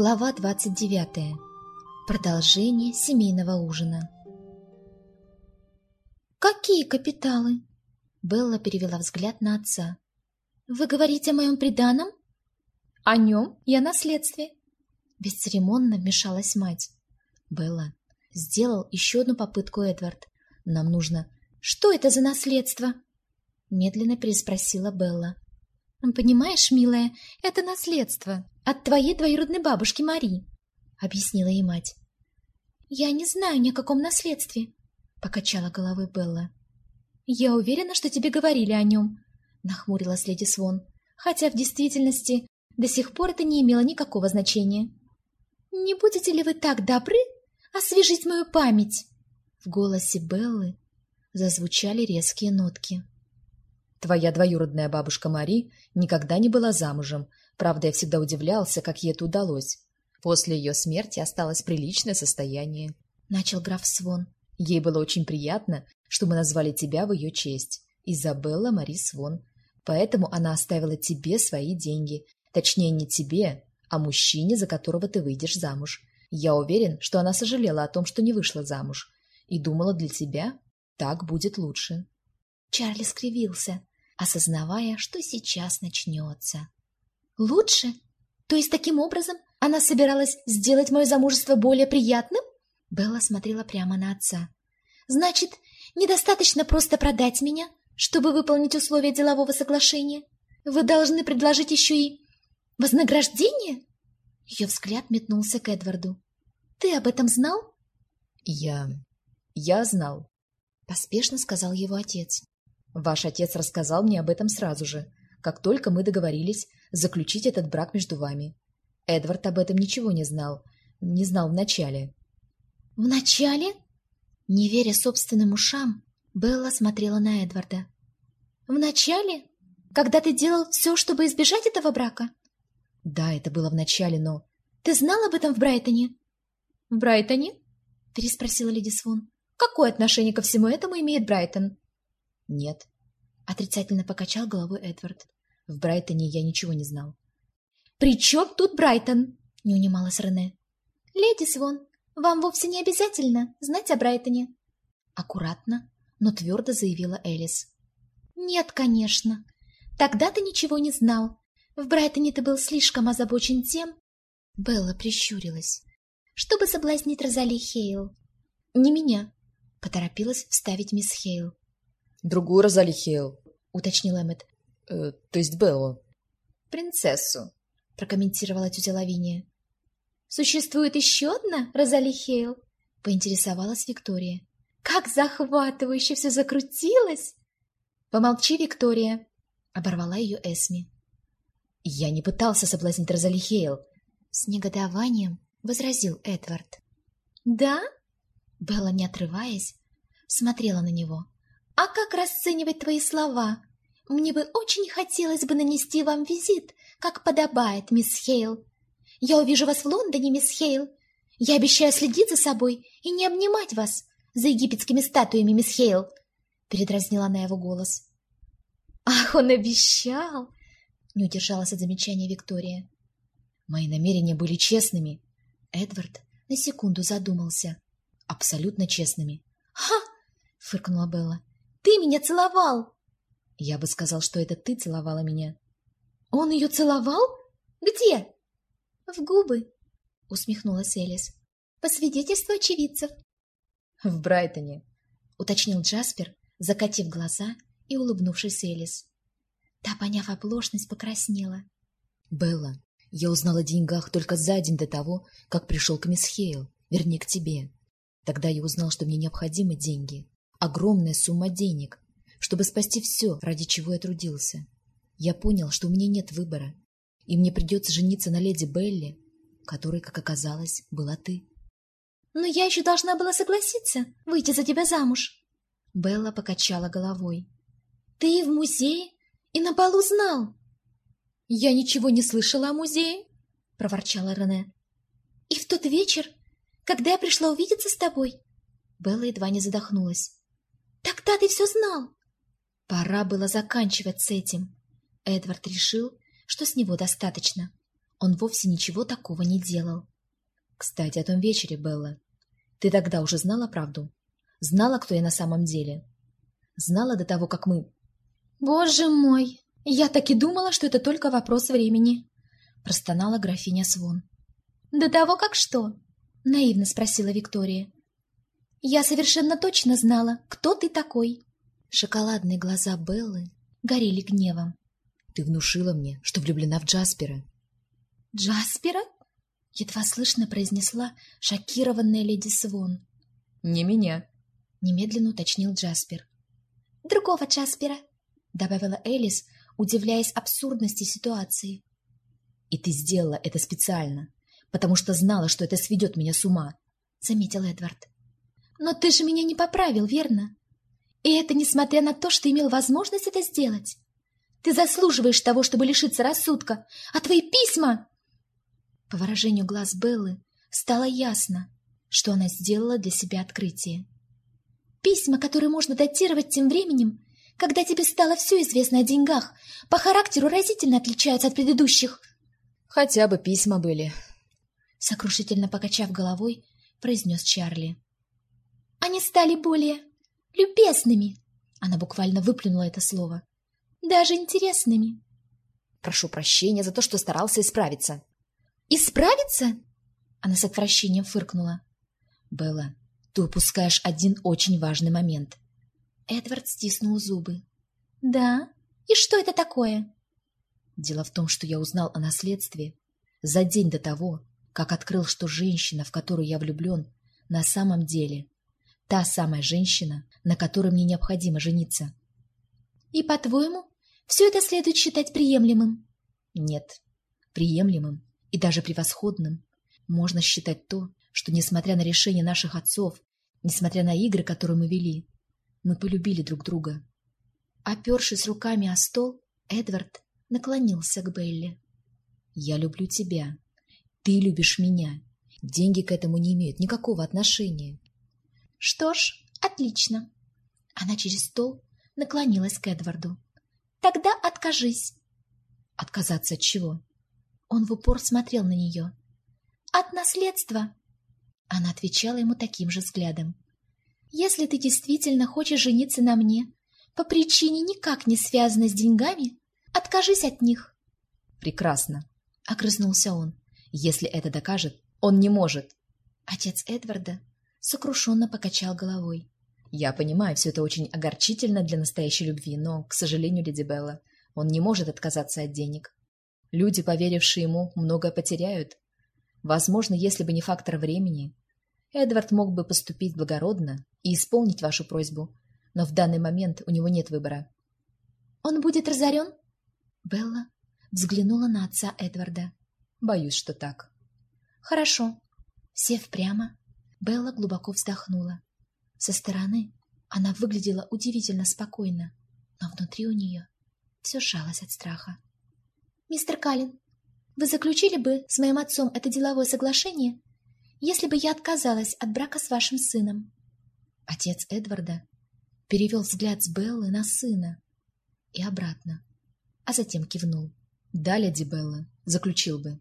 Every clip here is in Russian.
Глава 29. Продолжение семейного ужина. «Какие капиталы?» Белла перевела взгляд на отца. «Вы говорите о моем приданом?» «О нем и о наследстве». Бесцеремонно вмешалась мать. «Белла, сделал еще одну попытку Эдвард. Нам нужно...» «Что это за наследство?» Медленно переспросила Белла. «Понимаешь, милая, это наследство от твоей двоюродной бабушки Мари», — объяснила ей мать. «Я не знаю ни о каком наследстве», — покачала головой Белла. «Я уверена, что тебе говорили о нем», — нахмурилась леди Свон, хотя в действительности до сих пор это не имело никакого значения. «Не будете ли вы так добры освежить мою память?» В голосе Беллы зазвучали резкие нотки. Твоя двоюродная бабушка Мари никогда не была замужем. Правда, я всегда удивлялся, как ей это удалось. После ее смерти осталось приличное состояние. Начал граф Свон. Ей было очень приятно, что мы назвали тебя в ее честь. Изабелла Мари Свон. Поэтому она оставила тебе свои деньги. Точнее, не тебе, а мужчине, за которого ты выйдешь замуж. Я уверен, что она сожалела о том, что не вышла замуж. И думала, для тебя так будет лучше. Чарли скривился осознавая, что сейчас начнется. «Лучше? То есть таким образом она собиралась сделать мое замужество более приятным?» Белла смотрела прямо на отца. «Значит, недостаточно просто продать меня, чтобы выполнить условия делового соглашения? Вы должны предложить еще и вознаграждение?» Ее взгляд метнулся к Эдварду. «Ты об этом знал?» «Я... я знал», — поспешно сказал его отец. Ваш отец рассказал мне об этом сразу же, как только мы договорились заключить этот брак между вами. Эдвард об этом ничего не знал, не знал вначале. «Вначале?» Не веря собственным ушам, Белла смотрела на Эдварда. «Вначале? Когда ты делал все, чтобы избежать этого брака?» «Да, это было вначале, но...» «Ты знал об этом в Брайтоне?» «В Брайтоне?» — переспросила леди Свон. «Какое отношение ко всему этому имеет Брайтон?» «Нет», — отрицательно покачал головой Эдвард. «В Брайтоне я ничего не знал». «При чем тут Брайтон?» — не унималась Рене. «Леди Свон, вам вовсе не обязательно знать о Брайтоне». Аккуратно, но твердо заявила Элис. «Нет, конечно. Тогда ты ничего не знал. В Брайтоне ты был слишком озабочен тем...» Белла прищурилась. «Чтобы соблазнить Розали Хейл». «Не меня», — поторопилась вставить мисс Хейл. Другую Розали Хейл, — уточнил Эммет. Э, то есть Беллу. Принцессу, — прокомментировала тетя Лавиния. Существует еще одна Розали Хейл? — поинтересовалась Виктория. Как захватывающе все закрутилось! Помолчи, Виктория, — оборвала ее Эсми. Я не пытался соблазнить Розали Хейл. С негодованием возразил Эдвард. Да? Белла, не отрываясь, смотрела на него. А как расценивать твои слова? Мне бы очень хотелось бы нанести вам визит, как подобает, мисс Хейл. Я увижу вас в Лондоне, мисс Хейл. Я обещаю следить за собой и не обнимать вас за египетскими статуями, мисс Хейл. Передразнила она его голос. Ах, он обещал! Не удержалась от замечания Виктория. Мои намерения были честными. Эдвард на секунду задумался. Абсолютно честными. «Ха!» — фыркнула Белла. Ты меня целовал!» «Я бы сказал, что это ты целовала меня». «Он ее целовал? Где?» «В губы», — усмехнулась Элис. «По свидетельству очевидцев». «В Брайтоне», — уточнил Джаспер, закатив глаза и улыбнувшись Элис. Та, поняв оплошность, покраснела. «Белла, я узнала о деньгах только за день до того, как пришел к мисс Хейл, вернее, к тебе. Тогда я узнал, что мне необходимы деньги огромная сумма денег, чтобы спасти все, ради чего я трудился. Я понял, что у меня нет выбора, и мне придется жениться на леди Белли, которой, как оказалось, была ты. «Но я еще должна была согласиться выйти за тебя замуж!» Белла покачала головой. «Ты в музее и на балу знал!» «Я ничего не слышала о музее!» — проворчала Рене. «И в тот вечер, когда я пришла увидеться с тобой...» Белла едва не задохнулась. Тогда ты все знал. Пора было заканчивать с этим. Эдвард решил, что с него достаточно. Он вовсе ничего такого не делал. Кстати, о том вечере, Белла. Ты тогда уже знала правду? Знала, кто я на самом деле? Знала до того, как мы... Боже мой! Я так и думала, что это только вопрос времени. Простонала графиня Свон. До того, как что? Наивно спросила Виктория. Я совершенно точно знала, кто ты такой. Шоколадные глаза Беллы горели гневом. Ты внушила мне, что влюблена в Джаспера. Джаспера? Едва слышно произнесла шокированная леди Свон. Не меня, немедленно уточнил Джаспер. Другого Джаспера, добавила Элис, удивляясь абсурдности ситуации. И ты сделала это специально, потому что знала, что это сведет меня с ума, заметил Эдвард. Но ты же меня не поправил, верно? И это несмотря на то, что имел возможность это сделать. Ты заслуживаешь того, чтобы лишиться рассудка, а твои письма... По выражению глаз Беллы стало ясно, что она сделала для себя открытие. Письма, которые можно датировать тем временем, когда тебе стало все известно о деньгах, по характеру разительно отличаются от предыдущих. Хотя бы письма были. Сокрушительно покачав головой, произнес Чарли. Они стали более любезными. Она буквально выплюнула это слово. Даже интересными. Прошу прощения за то, что старался исправиться. Исправиться? Она с отвращением фыркнула. Белла, ты упускаешь один очень важный момент. Эдвард стиснул зубы. Да? И что это такое? Дело в том, что я узнал о наследстве за день до того, как открыл, что женщина, в которую я влюблен, на самом деле та самая женщина, на которой мне необходимо жениться. И, по-твоему, все это следует считать приемлемым? Нет, приемлемым и даже превосходным можно считать то, что, несмотря на решение наших отцов, несмотря на игры, которые мы вели, мы полюбили друг друга. Опершись руками о стол, Эдвард наклонился к Белли. «Я люблю тебя. Ты любишь меня. Деньги к этому не имеют никакого отношения». «Что ж, отлично». Она через стол наклонилась к Эдварду. «Тогда откажись». «Отказаться от чего?» Он в упор смотрел на нее. «От наследства!» Она отвечала ему таким же взглядом. «Если ты действительно хочешь жениться на мне, по причине никак не связанной с деньгами, откажись от них». «Прекрасно!» — огрызнулся он. «Если это докажет, он не может!» Отец Эдварда сокрушенно покачал головой. «Я понимаю, все это очень огорчительно для настоящей любви, но, к сожалению, леди Белла, он не может отказаться от денег. Люди, поверившие ему, многое потеряют. Возможно, если бы не фактор времени, Эдвард мог бы поступить благородно и исполнить вашу просьбу, но в данный момент у него нет выбора. «Он будет разорен?» Белла взглянула на отца Эдварда. «Боюсь, что так». «Хорошо». Сев прямо, Белла глубоко вздохнула. Со стороны она выглядела удивительно спокойно, но внутри у нее все сжалось от страха. «Мистер Каллен, вы заключили бы с моим отцом это деловое соглашение, если бы я отказалась от брака с вашим сыном?» Отец Эдварда перевел взгляд с Беллы на сына и обратно, а затем кивнул. «Да, леди Белла, заключил бы».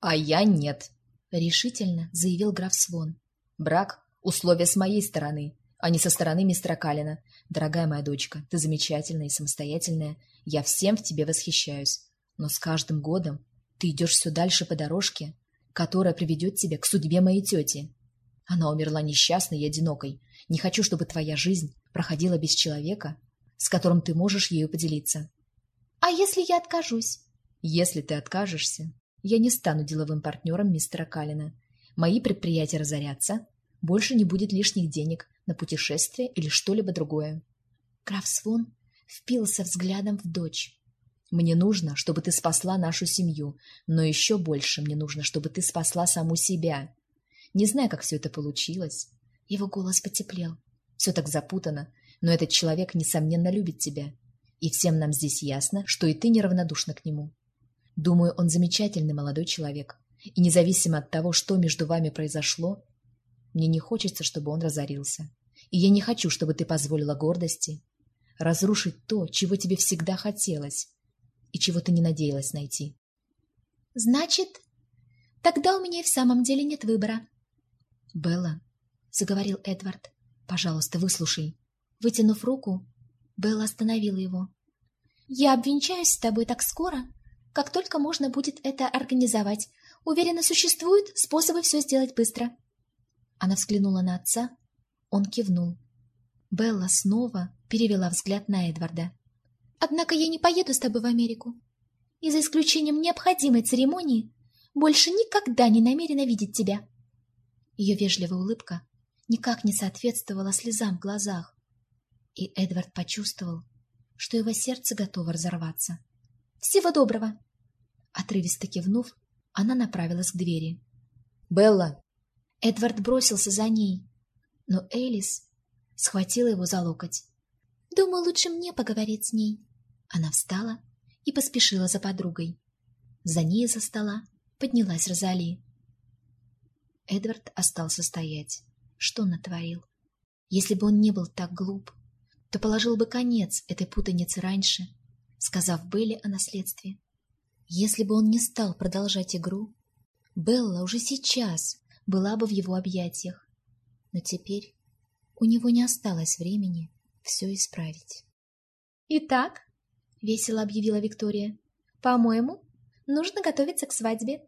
«А я нет», — решительно заявил граф Свон. «Брак — условие с моей стороны, а не со стороны мистера Каллина. Дорогая моя дочка, ты замечательная и самостоятельная. Я всем в тебе восхищаюсь. Но с каждым годом ты идешь все дальше по дорожке, которая приведет тебя к судьбе моей тети. Она умерла несчастной и одинокой. Не хочу, чтобы твоя жизнь проходила без человека, с которым ты можешь ею поделиться. А если я откажусь? Если ты откажешься, я не стану деловым партнером мистера Каллина. Мои предприятия разорятся, больше не будет лишних денег на путешествие или что-либо другое. Граф Свон впился взглядом в дочь. Мне нужно, чтобы ты спасла нашу семью, но еще больше мне нужно, чтобы ты спасла саму себя. Не знаю, как все это получилось. Его голос потеплел. Все так запутано, но этот человек, несомненно, любит тебя. И всем нам здесь ясно, что и ты неравнодушна к нему. Думаю, он замечательный молодой человек. И независимо от того, что между вами произошло, мне не хочется, чтобы он разорился. И я не хочу, чтобы ты позволила гордости разрушить то, чего тебе всегда хотелось, и чего ты не надеялась найти. Значит, тогда у меня и в самом деле нет выбора. Белла, заговорил Эдвард, пожалуйста, выслушай. Вытянув руку, Белла остановила его. Я обвенчаюсь с тобой так скоро, как только можно будет это организовать. Уверена, существуют способы все сделать быстро. Она взглянула на отца, он кивнул. Белла снова перевела взгляд на Эдварда. «Однако я не поеду с тобой в Америку. И за исключением необходимой церемонии больше никогда не намерена видеть тебя». Ее вежливая улыбка никак не соответствовала слезам в глазах, и Эдвард почувствовал, что его сердце готово разорваться. «Всего доброго!» Отрывисто кивнув, она направилась к двери. «Белла!» Эдвард бросился за ней, но Элис схватила его за локоть. «Думаю, лучше мне поговорить с ней». Она встала и поспешила за подругой. За ней из-за стола поднялась Розали. Эдвард остался стоять. Что натворил? Если бы он не был так глуп, то положил бы конец этой путанице раньше, сказав Белле о наследстве. Если бы он не стал продолжать игру, Белла уже сейчас была бы в его объятиях. Но теперь у него не осталось времени все исправить. «Итак», — весело объявила Виктория, — «по-моему, нужно готовиться к свадьбе».